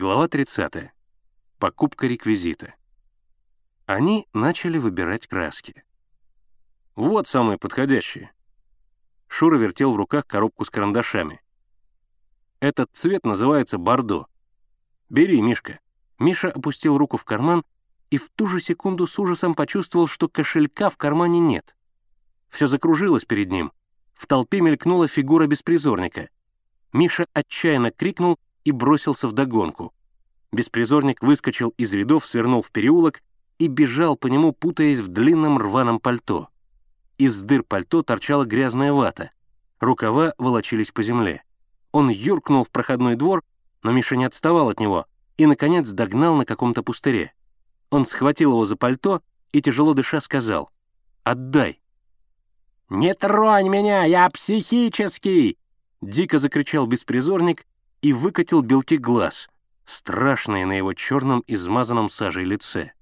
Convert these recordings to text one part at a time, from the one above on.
Глава 30. Покупка реквизита. Они начали выбирать краски. «Вот самые подходящие». Шура вертел в руках коробку с карандашами. «Этот цвет называется бордо. Бери, Мишка». Миша опустил руку в карман и в ту же секунду с ужасом почувствовал, что кошелька в кармане нет. Все закружилось перед ним. В толпе мелькнула фигура беспризорника. Миша отчаянно крикнул и бросился в догонку. Беспризорник выскочил из рядов, свернул в переулок и бежал по нему, путаясь в длинном рваном пальто. Из дыр пальто торчала грязная вата. Рукава волочились по земле. Он юркнул в проходной двор, но Миша не отставал от него и, наконец, догнал на каком-то пустыре. Он схватил его за пальто и, тяжело дыша, сказал «Отдай». «Не тронь меня, я психический!» Дико закричал беспризорник и выкатил белки глаз, страшные на его черном измазанном сажей лице.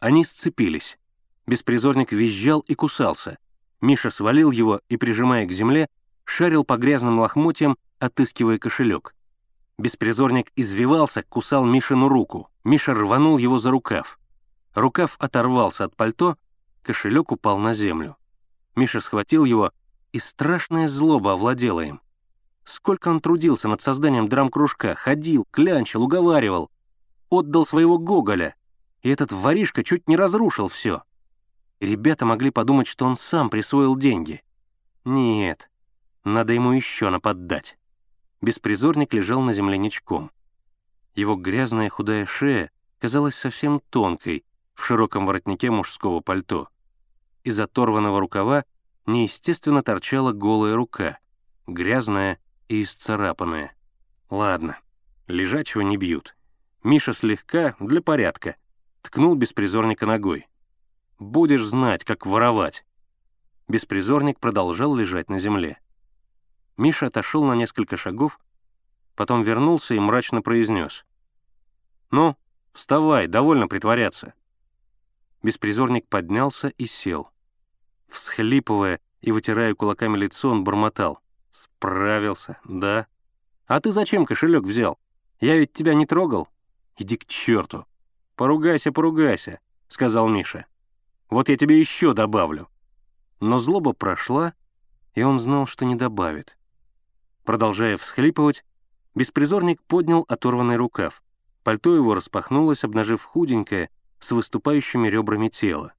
Они сцепились. Беспризорник визжал и кусался. Миша свалил его и, прижимая к земле, шарил по грязным лохмотьям, отыскивая кошелек. Беспризорник извивался, кусал Мишину руку. Миша рванул его за рукав. Рукав оторвался от пальто, кошелек упал на землю. Миша схватил его, и страшная злоба овладела им. Сколько он трудился над созданием драм-кружка, ходил, клянчил, уговаривал. Отдал своего Гоголя, и этот воришка чуть не разрушил все. ребята могли подумать, что он сам присвоил деньги. Нет, надо ему еще наподдать. Беспризорник лежал на земле ничком. Его грязная худая шея казалась совсем тонкой в широком воротнике мужского пальто. Из оторванного рукава неестественно торчала голая рука, грязная и исцарапанная. Ладно, лежачего не бьют. Миша слегка, для порядка, ткнул беспризорника ногой. «Будешь знать, как воровать». Беспризорник продолжал лежать на земле. Миша отошел на несколько шагов, потом вернулся и мрачно произнес. «Ну, вставай, довольно притворяться». Беспризорник поднялся и сел. Всхлипывая и вытирая кулаками лицо, он бормотал. «Справился, да? А ты зачем кошелек взял? Я ведь тебя не трогал? Иди к черту!» «Поругайся, поругайся», — сказал Миша. «Вот я тебе еще добавлю». Но злоба прошла, и он знал, что не добавит. Продолжая всхлипывать, беспризорник поднял оторванный рукав. Пальто его распахнулось, обнажив худенькое, с выступающими ребрами тело.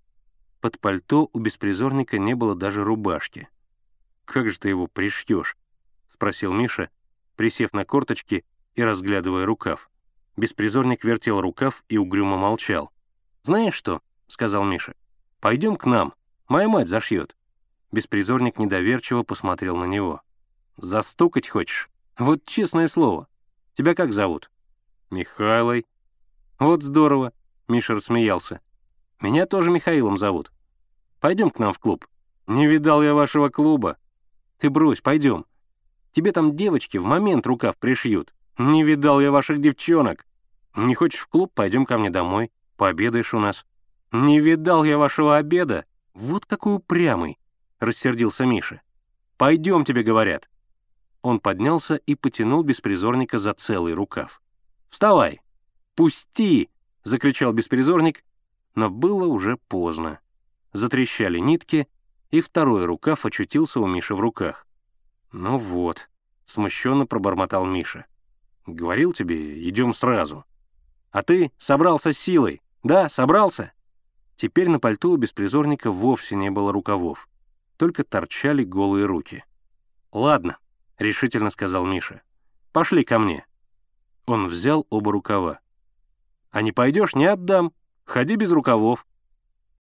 Под пальто у беспризорника не было даже рубашки. «Как же ты его пришьешь?» — спросил Миша, присев на корточки и разглядывая рукав. Беспризорник вертел рукав и угрюмо молчал. «Знаешь что?» — сказал Миша. «Пойдем к нам. Моя мать зашьет». Беспризорник недоверчиво посмотрел на него. «Застукать хочешь? Вот честное слово. Тебя как зовут?» «Михайлой». «Вот здорово», — Миша рассмеялся. «Меня тоже Михаилом зовут. Пойдем к нам в клуб». «Не видал я вашего клуба», ты брось, пойдем. Тебе там девочки в момент рукав пришьют. Не видал я ваших девчонок. Не хочешь в клуб, пойдем ко мне домой. Пообедаешь у нас. Не видал я вашего обеда. Вот какой упрямый, рассердился Миша. Пойдем, тебе говорят. Он поднялся и потянул беспризорника за целый рукав. «Вставай! Пусти!» — закричал беспризорник, но было уже поздно. Затрещали нитки, и второй рукав очутился у Миши в руках. «Ну вот», — смущенно пробормотал Миша. «Говорил тебе, идем сразу. А ты собрался с силой, да, собрался?» Теперь на пальто у беспризорника вовсе не было рукавов, только торчали голые руки. «Ладно», — решительно сказал Миша. «Пошли ко мне». Он взял оба рукава. «А не пойдешь, не отдам. Ходи без рукавов».